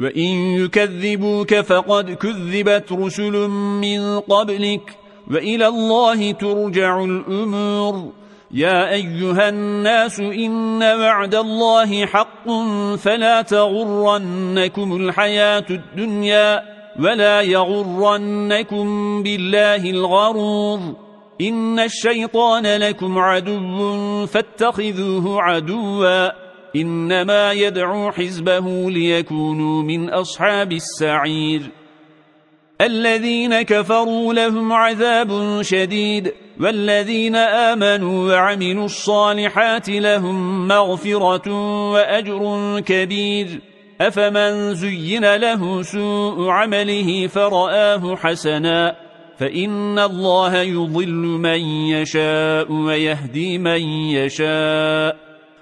وإن يكذبوك فقد كذبت رسل من قبلك وإلى الله ترجع الأمور يا أيها الناس إن وعد الله حق فلا تغرنكم الحياة الدنيا ولا يغرنكم بالله الغرور إن الشيطان لكم عدو فاتخذوه عدوا إنما يدعو حزبه ليكونوا من أصحاب السعير. الذين كفروا لهم عذاب شديد والذين آمنوا وعملوا الصالحات لهم مغفرة وأجر كبير. أفمن زين له سوء عمله فرآه حسنا فإن الله يضل من يشاء ويهدي من يشاء.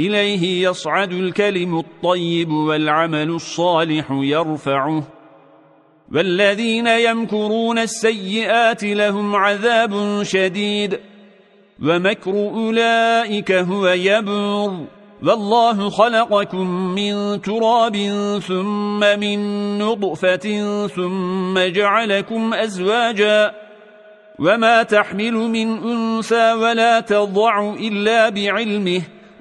إليه يصعد الكلم الطيب والعمل الصالح يرفعه. والذين يمكرون السيئات لهم عذاب شديد. ومكر أولئك هو يبر والله خلقكم من تراب ثم من نطفة ثم جعلكم أزواجا. وما تحمل من أنسى ولا تضع إلا بعلمه.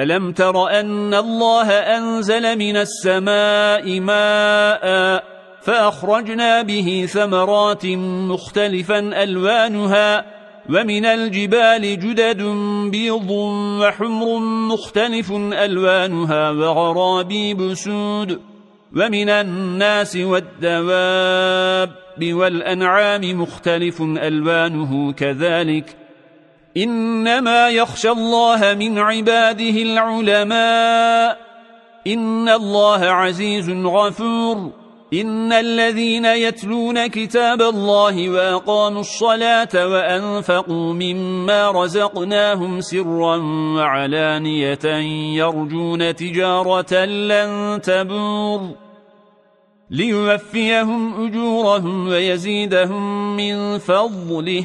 ألم تر أن الله أنزل من السماء ماء فأخرجنا به ثمرات مختلفا ألوانها ومن الجبال جدد بيض وحمر مختلف ألوانها وغرابي بسود ومن الناس والدواب والأنعام مختلف ألوانه كذلك إنما يخشى الله من عباده العلماء. إن الله عزيز غفور. إن الذين يتلون كتاب الله وأقاموا الصلاة وأنفقوا مما رزقناهم سرا وعلانية يرجون تجارة لن تبور. ليوفيهم أجورهم ويزيدهم من فضله.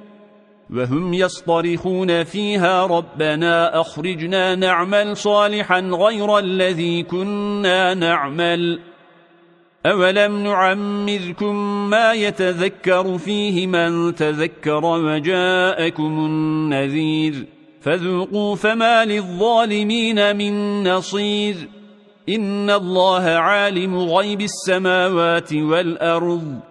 وهم يصطرخون فيها ربنا أخرجنا نعمل صالحا غير الذي كنا نعمل. أولم نعمركم ما يتذكر فيه من تذكر وجاءكم النذير. فذوقوا فما للظالمين من نصير. إن الله عالم غيب السماوات والأرض.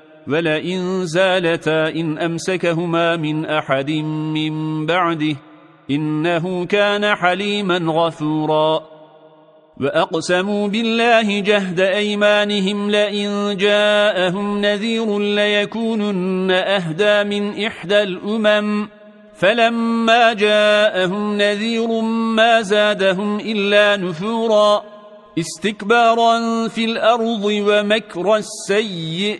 ولئن زالتا إن أمسكهما من أحد من بعده إنه كان حليما غفورا. وأقسموا بالله جهد أيمانهم لئن جاءهم نذير ليكونن أهدى من إحدى الأمم. فلما جاءهم نذير ما زادهم إلا نفورا. استكبارا في الأرض ومكر السيء.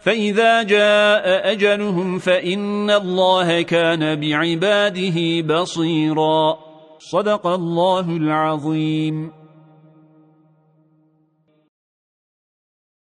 فإذا جاء أجلهم فإن الله كان بعباده بصيرا. صدق الله العظيم.